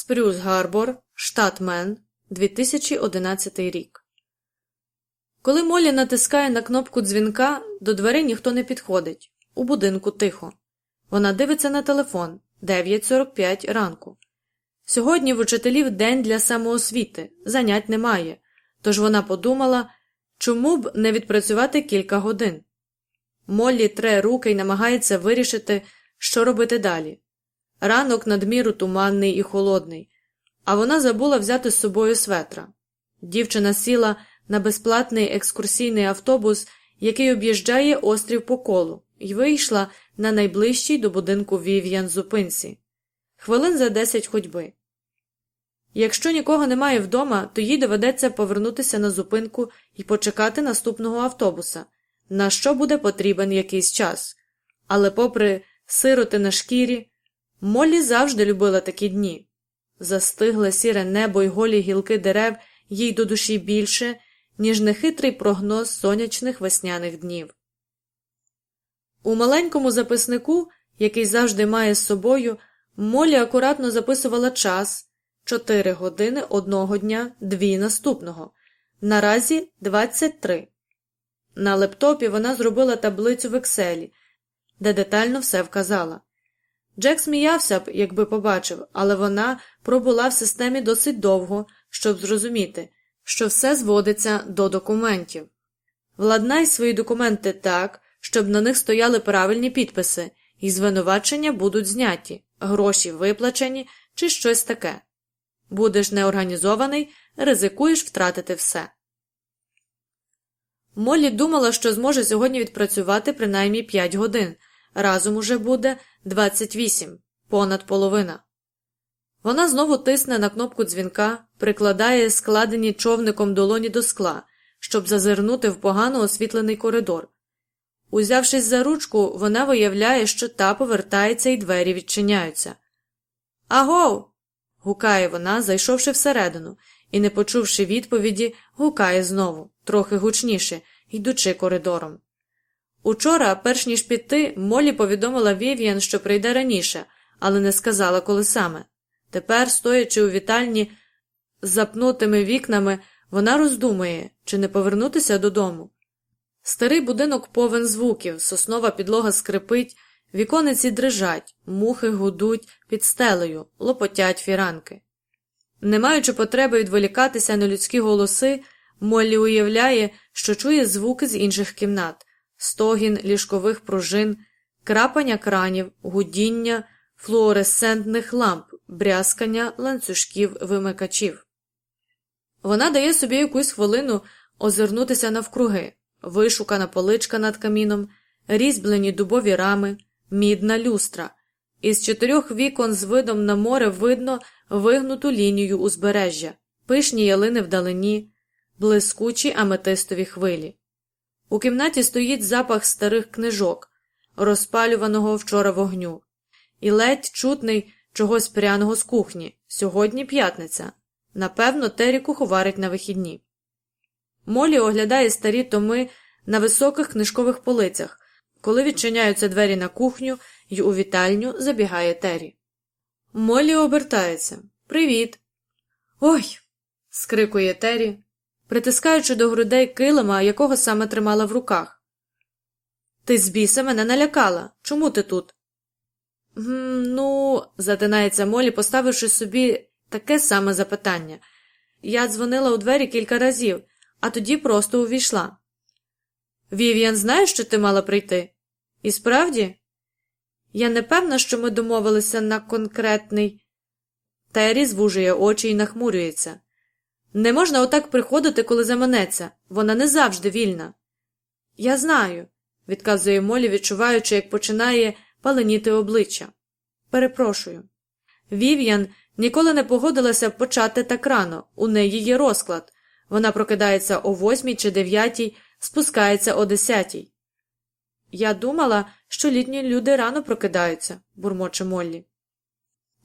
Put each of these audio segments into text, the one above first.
Спрюс Гарбор, штат Мен, 2011 рік. Коли Молі натискає на кнопку дзвінка, до дверей ніхто не підходить. У будинку тихо. Вона дивиться на телефон 9.45 ранку. Сьогодні в учителів день для самоосвіти, занять немає, тож вона подумала, чому б не відпрацювати кілька годин. Моллі тре руки і намагається вирішити, що робити далі. Ранок надміру туманний і холодний, а вона забула взяти з собою светра. Дівчина сіла на безплатний екскурсійний автобус, який об'їжджає острів по колу, і вийшла на найближчій до будинку Вів'ян зупинці. Хвилин за десять ходьби. Якщо нікого немає вдома, то їй доведеться повернутися на зупинку і почекати наступного автобуса, на що буде потрібен якийсь час. Але, попри сироти на шкірі, Моллі завжди любила такі дні. Застигле сіре небо й голі гілки дерев їй до душі більше, ніж нехитрий прогноз сонячних весняних днів. У маленькому записнику, який завжди має з собою, Молі акуратно записувала час. Чотири години одного дня, дві наступного. Наразі 23. На лептопі вона зробила таблицю в Екселі, де детально все вказала. Джек сміявся б, якби побачив, але вона пробула в системі досить довго, щоб зрозуміти, що все зводиться до документів. Владнай свої документи так, щоб на них стояли правильні підписи, і звинувачення будуть зняті, гроші виплачені чи щось таке. Будеш неорганізований, ризикуєш втратити все. Моллі думала, що зможе сьогодні відпрацювати принаймні 5 годин, разом уже буде 28, понад половина. Вона знову тисне на кнопку дзвінка, прикладає складені човником долоні до скла, щоб зазирнути в погано освітлений коридор. Узявшись за ручку, вона виявляє, що та повертається і двері відчиняються. Агов гукає вона, зайшовши всередину, і, не почувши відповіді, гукає знову, трохи гучніше, йдучи коридором. Учора, перш ніж піти, Молі повідомила Вів'ян, що прийде раніше, але не сказала, коли саме. Тепер, стоячи у вітальні з запнутими вікнами, вона роздумує, чи не повернутися додому. Старий будинок повен звуків, соснова підлога скрипить, Вікониці дрижать, мухи гудуть під стелею, лопотять фіранки. Не маючи потреби відволікатися на людські голоси, Моллі уявляє, що чує звуки з інших кімнат стогін ліжкових пружин, крапання кранів, гудіння, флуоресцентних ламп, брязкання ланцюжків вимикачів. Вона дає собі якусь хвилину озирнутися навкруги, вишукана поличка над каміном, різьблені дубові рами мідна люстра. Із чотирьох вікон з видом на море видно вигнуту лінію узбережжя, пишні ялини вдалині, блискучі аметистові хвилі. У кімнаті стоїть запах старих книжок, розпалюваного вчора вогню, і ледь чутний чогось пряного з кухні. Сьогодні п'ятниця. Напевно, Террі куховарить на вихідні. Молі оглядає старі томи на високих книжкових полицях, коли відчиняються двері на кухню і у вітальню забігає Террі. Молі обертається. Привіт. Ой. скрикує Террі, притискаючи до грудей килима, якого саме тримала в руках. Ти з біса мене налякала. Чому ти тут? Ну, затинається Молі, поставивши собі таке саме запитання. Я дзвонила у двері кілька разів, а тоді просто увійшла. Вів'ян знає, що ти мала прийти? І справді? Я не певна, що ми домовилися на конкретний. Террі звужує очі і нахмурюється. Не можна отак приходити, коли заманеться. Вона не завжди вільна. Я знаю, відказує Молі, відчуваючи, як починає паленіти обличчя. Перепрошую. Вів'ян ніколи не погодилася почати так рано. У неї є розклад. Вона прокидається о восьмій чи дев'ятій спускається о десятій. Я думала, що літні люди рано прокидаються, бурмоче Моллі.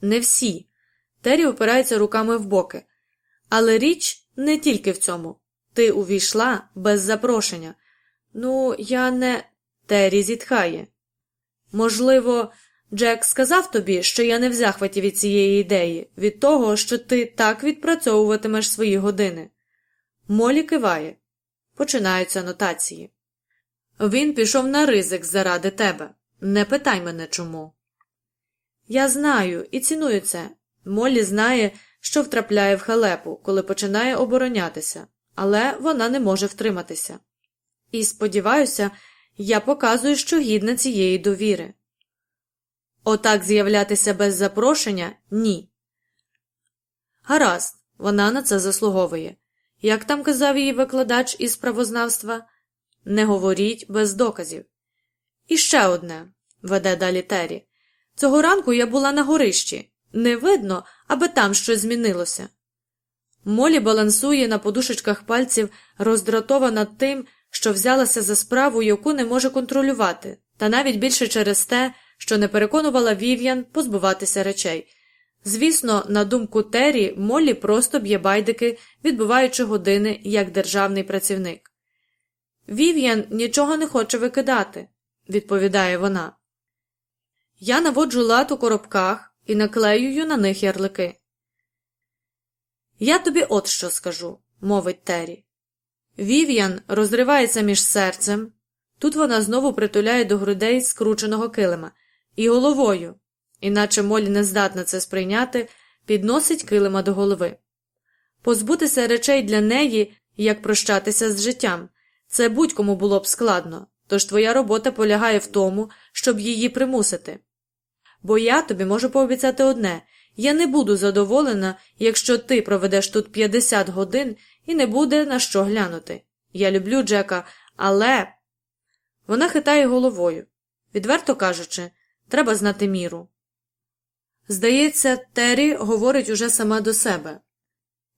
Не всі. Террі опирається руками в боки. Але річ не тільки в цьому. Ти увійшла без запрошення. Ну, я не. Террі зітхає. Можливо, Джек сказав тобі, що я не в захваті від цієї ідеї, від того, що ти так відпрацьовуватимеш свої години. Молі киває. Починаються анотації. Він пішов на ризик заради тебе. Не питай мене чому. Я знаю і ціную це. Молі знає, що втрапляє в халепу, коли починає оборонятися, але вона не може втриматися. І сподіваюся, я показую, що гідна цієї довіри. Отак з'являтися без запрошення ні. Гаразд, вона на це заслуговує. Як там казав її викладач із правознавства, не говоріть без доказів. І ще одне, веде далі Террі. Цього ранку я була на горищі. Не видно, аби там щось змінилося. Молі балансує на подушечках пальців, роздратована тим, що взялася за справу, яку не може контролювати, та навіть більше через те, що не переконувала Вів'ян позбуватися речей. Звісно, на думку Террі, Моллі просто б'є байдики, відбуваючи години як державний працівник. Вів'ян нічого не хоче викидати, відповідає вона. Я наводжу лад у коробках і наклеюю на них ярлики. Я тобі от що скажу, мовить Террі. Вів'ян розривається між серцем. Тут вона знову притуляє до грудей скрученого килима і головою, іначе Молі не здатна це сприйняти, підносить килима до голови. Позбутися речей для неї, як прощатися з життям, це будь-кому було б складно, тож твоя робота полягає в тому, щоб її примусити. Бо я тобі можу пообіцяти одне я не буду задоволена, якщо ти проведеш тут 50 годин і не буде на що глянути. Я люблю Джека, але. Вона хитає головою. Відверто кажучи, треба знати міру. Здається, Террі говорить уже сама до себе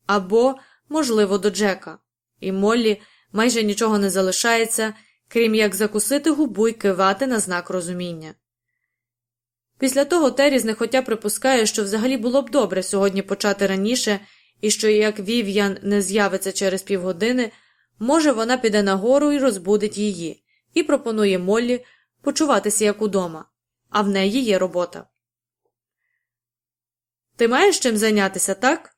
або, можливо, до Джека, і Моллі майже нічого не залишається, крім як закусити губу й кивати на знак розуміння. Після того Террі знехотя припускає, що взагалі було б добре сьогодні почати раніше, і що як Вів'ян не з'явиться через півгодини, може, вона піде нагору і розбудить її, і пропонує Моллі почуватися як удома, а в неї є робота. Ти маєш чим зайнятися, так?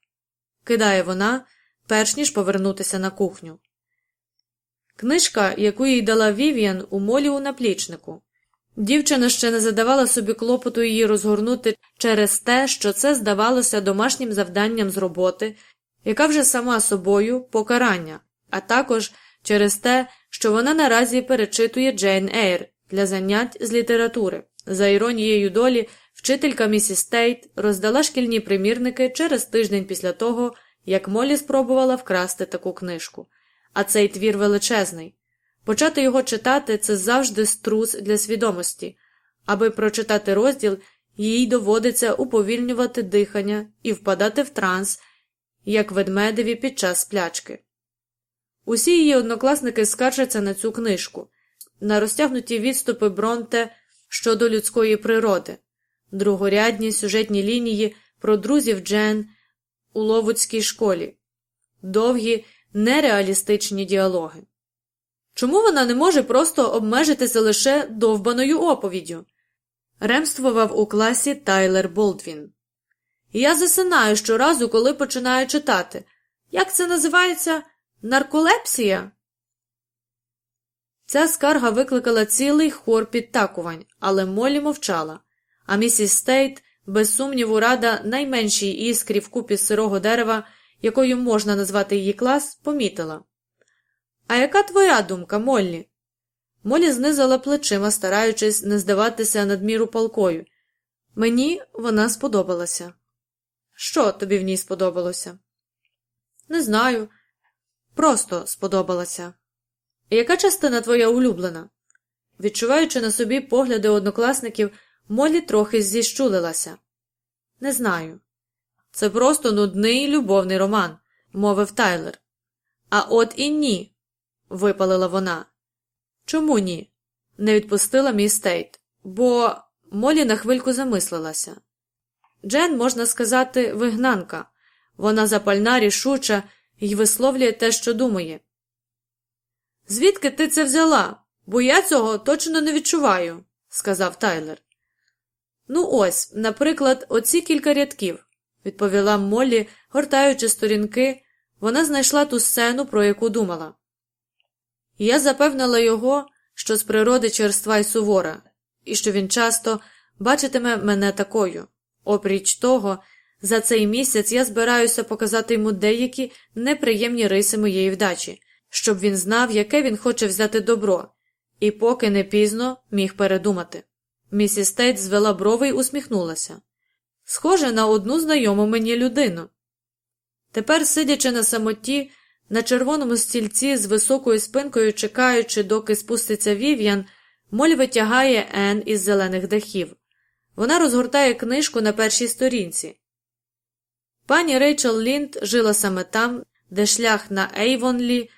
кидає вона, перш ніж повернутися на кухню. Книжка, яку їй дала Вів'ян у молі у наплічнику. Дівчина ще не задавала собі клопоту її розгорнути через те, що це здавалося домашнім завданням з роботи, яка вже сама собою покарання, а також через те, що вона наразі перечитує Джейн Ейр для занять з літератури. За іронією долі, вчителька місіс Стейт роздала шкільні примірники через тиждень після того, як Молі спробувала вкрасти таку книжку. А цей твір величезний. Почати його читати це завжди струс для свідомості, аби прочитати розділ, їй доводиться уповільнювати дихання і впадати в транс, як ведмедеві під час сплячки. Усі її однокласники скаржаться на цю книжку, на розтягнуті відступи Бронте щодо людської природи, другорядні сюжетні лінії про друзів Джен у Ловудській школі, довгі нереалістичні діалоги. Чому вона не може просто обмежитися лише довбаною оповіддю? Ремствував у класі Тайлер Болдвін. Я засинаю щоразу, коли починаю читати. Як це називається нарколепсія? Ця скарга викликала цілий хор підтакувань, але Молі мовчала, а місіс Стейт, без сумніву, рада найменшій іскрі в купі сирого дерева, якою можна назвати її клас, помітила. А яка твоя думка, Моллі? Молі знизила плечима, стараючись не здаватися надміру палкою. Мені вона сподобалася. Що тобі в ній сподобалося? Не знаю. Просто сподобалася. Яка частина твоя улюблена? Відчуваючи на собі погляди однокласників, Молі трохи зіщулилася. Не знаю. Це просто нудний любовний роман, мовив Тайлер. А от і ні випалила вона. Чому ні? не відпустила мій стейт, бо Молі на хвильку замислилася. Джен, можна сказати, вигнанка, вона запальна, рішуча і висловлює те, що думає. Звідки ти це взяла? Бо я цього точно не відчуваю, сказав Тайлер. Ну, ось, наприклад, оці кілька рядків, відповіла Моллі, гортаючи сторінки, вона знайшла ту сцену, про яку думала. Я запевнила його, що з природи черства й сувора, і що він часто бачитиме мене такою. Опріч того, за цей місяць я збираюся показати йому деякі неприємні риси моєї вдачі, щоб він знав, яке він хоче взяти добро, і поки не пізно міг передумати. Місіс Тейт звела брови й усміхнулася. Схоже на одну знайому мені людину. Тепер, сидячи на самоті, на червоному стільці з високою спинкою, чекаючи, доки спуститься вів'ян, Моль витягає Ен із зелених дахів. Вона розгортає книжку на першій сторінці. Пані Рейчел Лінд жила саме там, де шлях на Ейвонлі,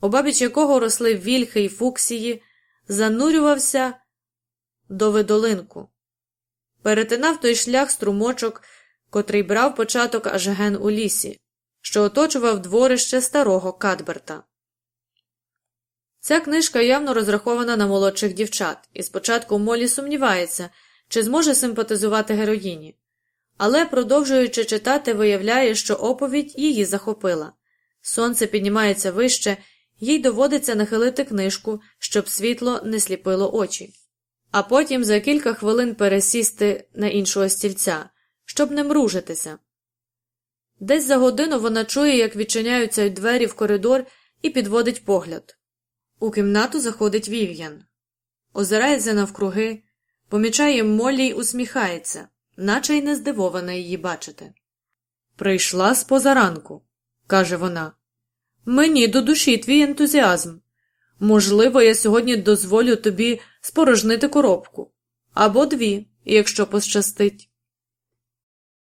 обабіч якого росли вільхи й фуксії, занурювався до видолинку. Перетинав той шлях струмочок, котрий брав початок аж ген у лісі, що оточував дворище старого Кадберта. Ця книжка явно розрахована на молодших дівчат, і спочатку Молі сумнівається, чи зможе симпатизувати героїні, але, продовжуючи читати, виявляє, що оповідь її захопила. Сонце піднімається вище, їй доводиться нахилити книжку, щоб світло не сліпило очі, а потім за кілька хвилин пересісти на іншого стільця, щоб не мружитися. Десь за годину вона чує, як відчиняються двері в коридор і підводить погляд. У кімнату заходить Вів'ян, озирається навкруги, помічає Моллі й усміхається, наче й не здивована її бачити. Прийшла з позаранку, каже вона. Мені до душі твій ентузіазм. Можливо, я сьогодні дозволю тобі спорожнити коробку або дві, якщо пощастить.